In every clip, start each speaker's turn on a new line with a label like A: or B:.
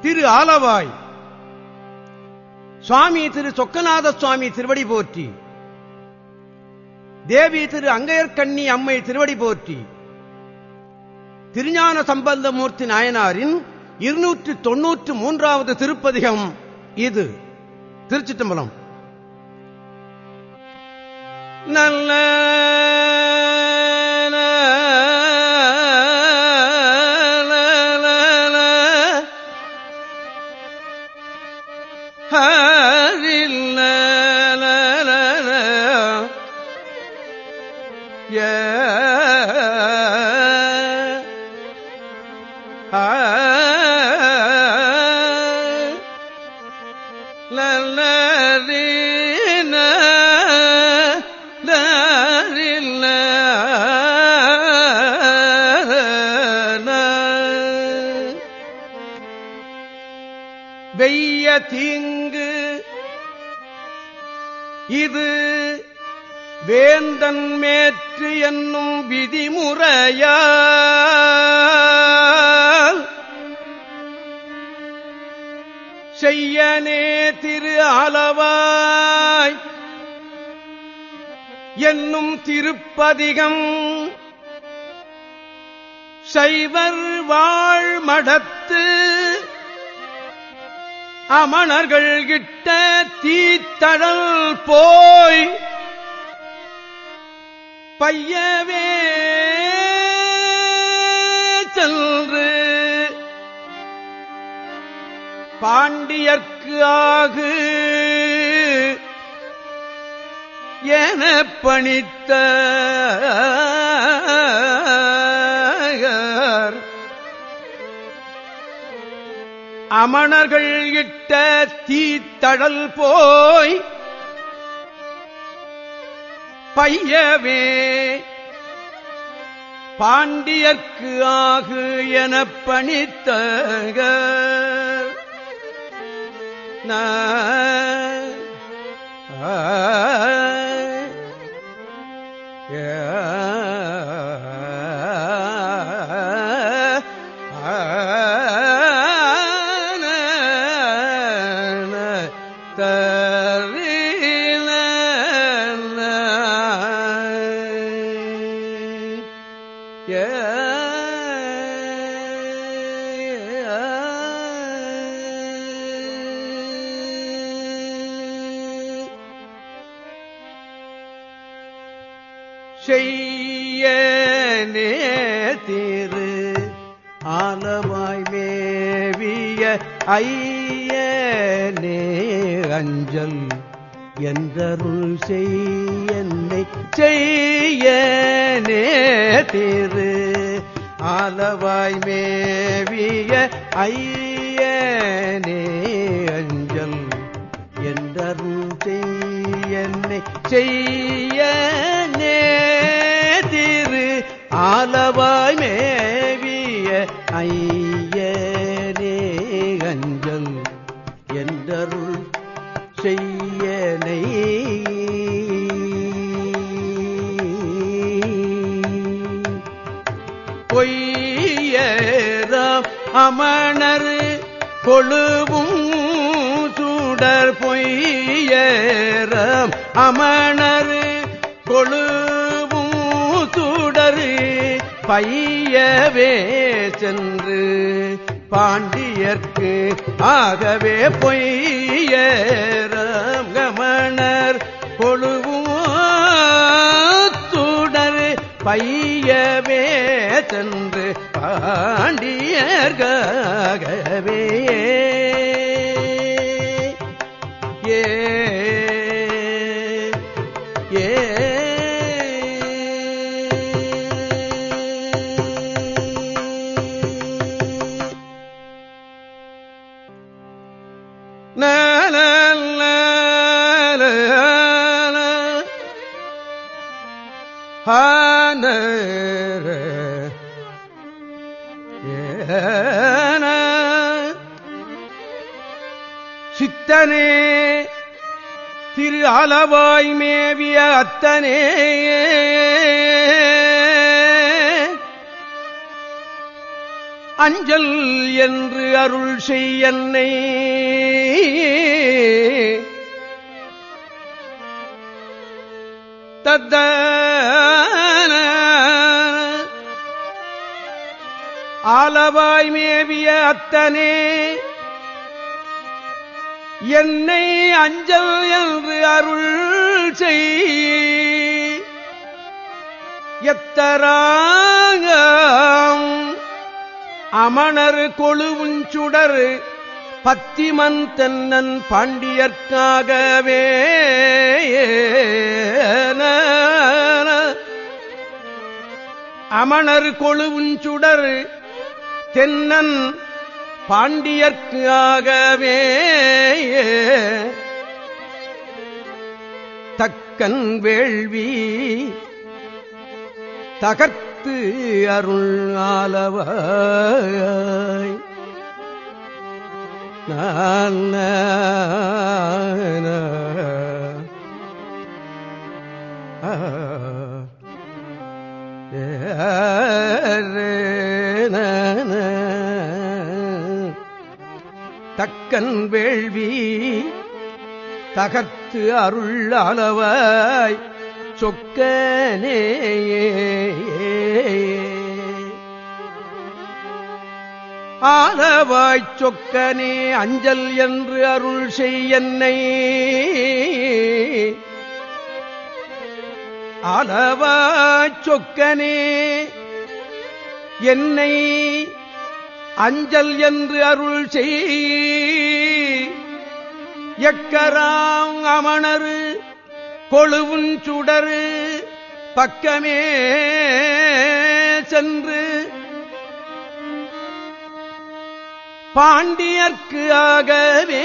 A: திரு ஆலவாய். சுவாமி திரு சொக்கநாத சுவாமி திருவடி போற்றி. தேவி திரு அங்கையர்கண்ணி அம்மை திருவடி போற்றி. திருஞான சம்பந்தமூர்த்தி நாயனாரின் இருநூற்று தொன்னூற்று மூன்றாவது திருப்பதிகம் இது. திருச்சிட்டம்பலம். நல்ல வெய்ய தீங்கு. இது வேந்தன் மேற்று என்னும் விதிமுறையால் செய்யனே திரு அளவாய். என்னும் திருப்பதிகம் சைவர் வாழ் மடத்து அமணர்கள் கிட்ட தீத்தழல் போய் பையவே சென்று பாண்டியர்க்கு ஆகு என பணித்த அமணர்கள் இட்ட தீத்தடல் போய் பையவே பாண்டியர்க்கு ஆகு என பணித்த ஆ வாய் மேவிய ஐயனே அஞ்சல் என்றருள் செய்யன்னை செய்யனே திரு. ஆலவாய் மேவிய ஐயனே அஞ்சல் என்றருள் செய்யன்னை செய்ய திரு. ஆலவாய் மே ஐயனே அஞ்சல் என்றருள் செய்யனை. பொய்யராம் அமணர் கொழுவும் சுடர் பொய்யராம் அமணர் பையவே சென்று பாண்டியர்க்கு ஆகவே பொய்யராம் கமணர் கொழுவும் சுடர் பையவே சென்று பாண்டியர்காகவே சித்தனே திரு அளவாய் மேவிய அத்தனே அஞ்சல் என்று அருள் செய்யன்னை தத்த ஆலவாய் மேவிய அத்தனே. என்னை அஞ்சல் என்று அருள் செய். எத்தராங்க அமணர் கொழுவுஞ்சுடர் பத்திமன் தென்னன் பாண்டியர்க்காகவே அமணர் கொழுவுஞ்சுடர் தென்னன் பாண்டியர்க்கு ஆகவே தக்கன் வேள்வி தகர்த்து அருள் ஆலவாய். நான் தக்கன் வேள்வி தகர்த்து அருள் அளவாய் சொக்கனேயே ஆலவாய்ச் சொக்கனே அஞ்சல் என்று அருள் செய்யன்னை ஆலவாய்ச் சொக்கனே என்னை அஞ்சல் என்று அருள் செய். எக்கராம் அமணரு கொழுவுன் சுடரு பக்கமே சென்று பாண்டியர்க்கு ஆகவே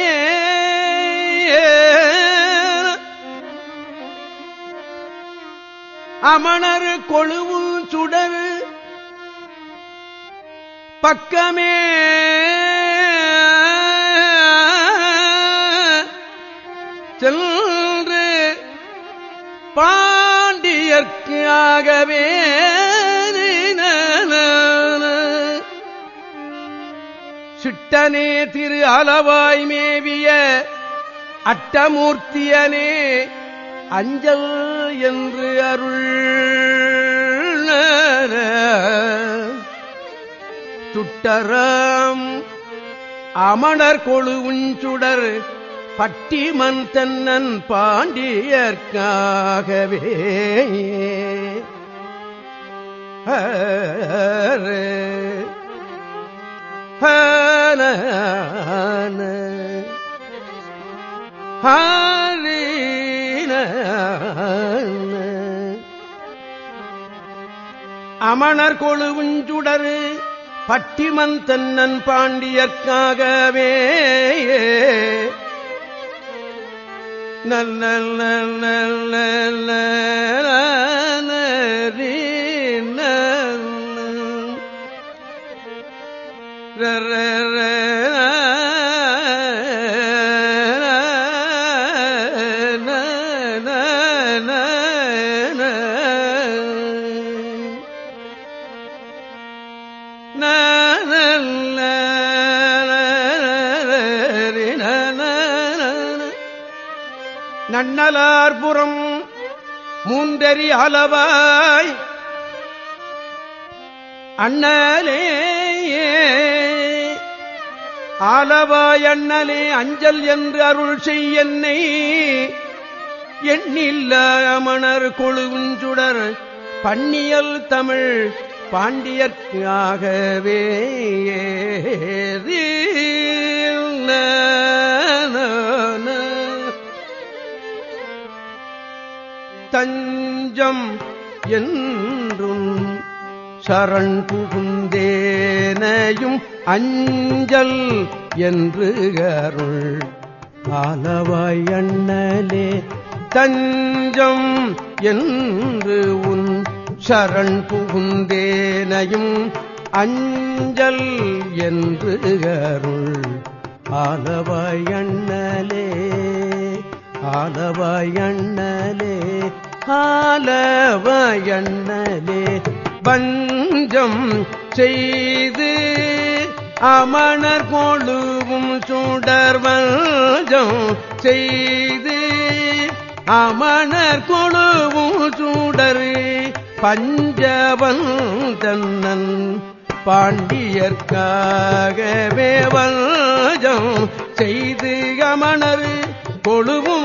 A: அமணர் கொழுவும் சுடர் பக்கமே சென்று பாண்டியர்க்கு ஆகவே சிட்டனே திரு அளவாய் மேவிய அட்டமூர்த்தியனே அஞ்சல் என்று அருள் துட்டரம் அமணர் கொழு உஞ்சுடர் பட்டிமன் தென்னன் பாண்டியர்க்காகவே. ஹன அமணர் கொழுவுஞ்சுடரு பட்டிமன் தென்னன் பாண்டியர்க்காகவே. நல்ல நல்ல மூன்றறி அளவாய். அண்ணலே ஆலவாய் அண்ணலே அஞ்சல் என்று அருள் செய்யன்னை எண்ணில்ல அமணர் கொழுவுஞ்சுடர் பண்ணியல் தமிழ் பாண்டியர்க்கு ஆகவே தஞ்சம் என்றும் சரண் புகுந்தேனையும் அஞ்சல் என்று அருள். ஆலவாய் அண்ணலே தஞ்சம் என்று உன் சரண் புகுந்தேனையும் அஞ்சல் என்று அருள். ஆலவாய் அண்ணலே. ஆலவயண்ணலே ஆலவயண்ணலே பஞ்சம் செய்து அமணர் கொழுவும் சுடர்வஞ்சம் செய்து அமணர் கொழுவும் சுடர் பஞ்சவன் தன்னன் பாண்டியர்க்காகவே வஞ்சம் செய்து அமணர் கொழுவும்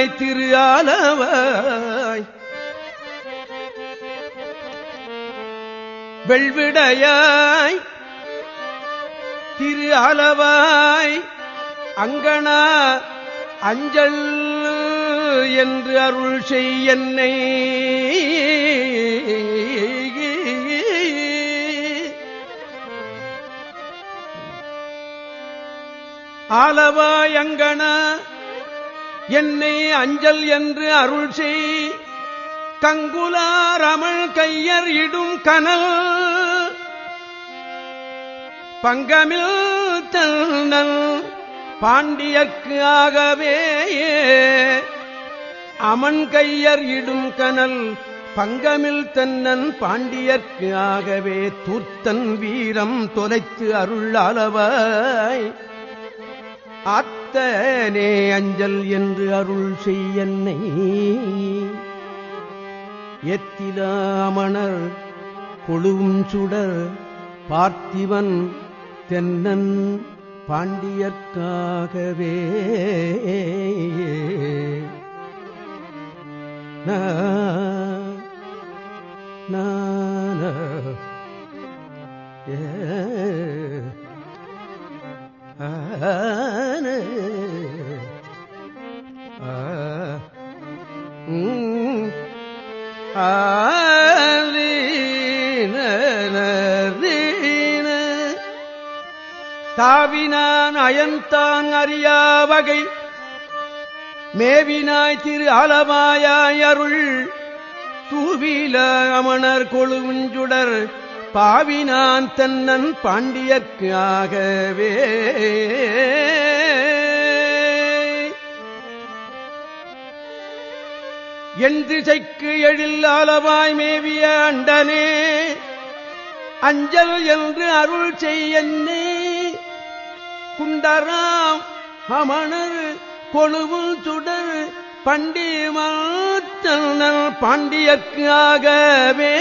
A: திருவாய் திரு ஆலவாய் வெள்விடையாய். திரு அளவாய். அங்கனா அஞ்சல் என்று அருள் செய்யன்னை ஆலவாய் அங்கனா என்னை அஞ்சல் என்று அருள் செய். கங்குலாரமள் கையர் இடும் கனல். பங்கமில் தன்னல் பாண்டியர்க்கு ஆகவே அமன் கையர் இடும் கனல் பங்கமில் தன்னன் பாண்டியர்க்கு ஆகவே. தூர்த்தன் வீரம் தொலைத்து அருள் அளவாய். அத்தனே அஞ்சல் என்று அருள் செய்யன்னை எத்திலாமணர் கொழுவும் சுடர் பார்த்திவன் தென்னன் பாண்டியர்க்காகவே. நான ஏ ஆ தாவினான் அயன்தான் அறியா வகை. மேவினாய் திரு அலமாயாய் அருள். தூவில அமணர் கொழுஞ்சுடர் பாவினான் தன்னன் பாண்டியர்க்கு ஆகவே. என் திசைக்கு எழில் ஆலவாய் மேவிய அண்டனே அஞ்சல் என்று அருள் செய்யன்னே குண்டராம் அமணர் கொழுவு சுடர் பண்டி மாத்தனல் பாண்டியர்க்கு ஆகவே.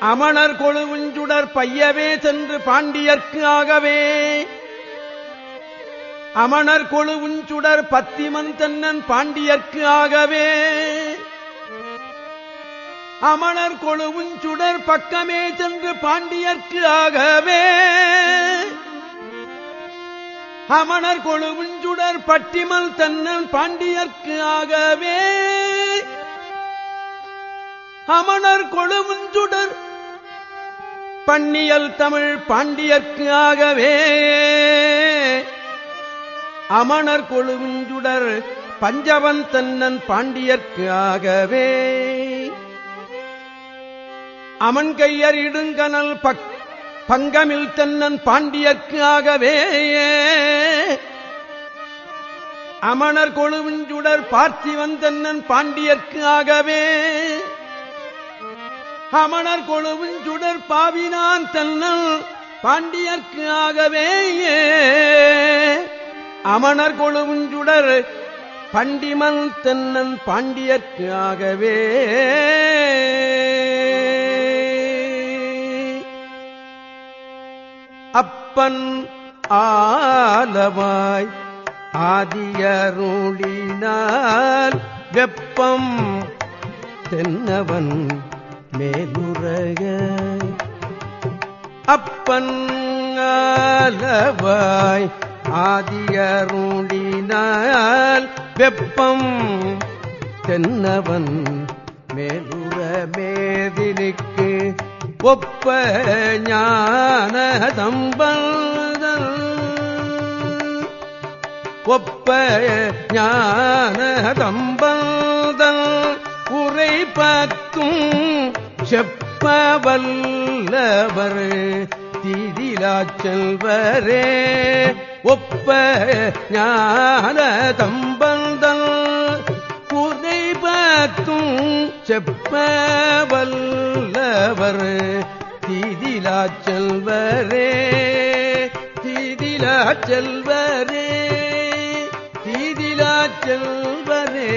A: அமணர் கொழுவுஞ்சுடர் பையவே சென்று பாண்டியர்க்கு ஆகவே. அமணர் கொழுவுஞ்சுடர் பத்திமன் தன்னன் பாண்டியர்க்கு ஆகவே. அமணர் கொழுவுஞ்சுடர் பக்கமே சென்று பாண்டியர்க்கு ஆகவே. அமணர் கொழுவுஞ்சுடர் பட்டிமல் தன்னன் பாண்டியர்க்கு ஆகவே. அமணர் கொழுவுஞ்சுடர் பன்னியல் தமிழ் பாண்டியர்க்கு ஆகவே. அமணர் கொழுவிஞ்சுடர் பஞ்சவன் தன்னன் பாண்டியர்க்கு ஆகவே. அமன் கையர் இடுங்கனல் பக் பங்கமில் தன்னன் பாண்டியர்க்கு ஆகவே. அமணர் கொழுவிஞ்சுடர் பார்த்திவன் தன்னன் பாண்டியர்க்கு ஆகவே. அமணர் கொழுவிஞ்சுடர் பாவினான் தன்னல் பாண்டியர்க்கு ஆகவே. ஏ அமணர் கொழுவுஞ்சுடர் பண்டிமன் தென்னன் பாண்டியர்க்கு ஆகவே. அப்பன் ஆலவாய் ஆதியருளினால் வெப்பம் தென்னவன் மேலுரக அப்பன் ஆலவாய் ஆதியருளினால் வெப்பம் தென்னவன் மேலுற மேதினுக்கு ஒப்ப ஞானதம்பல் ஒப்ப ஞானதம்பல் உரை பார்க்கும் செப்பவல்லவர் திதிலா செல்வரே. ஒப்ப ஞான தம்பந்தல் உரை பத்தும் செப்பவல்லவர் தீதிலா செல்வரே தீதிலா செல்வரே தீதிலா செல்வரே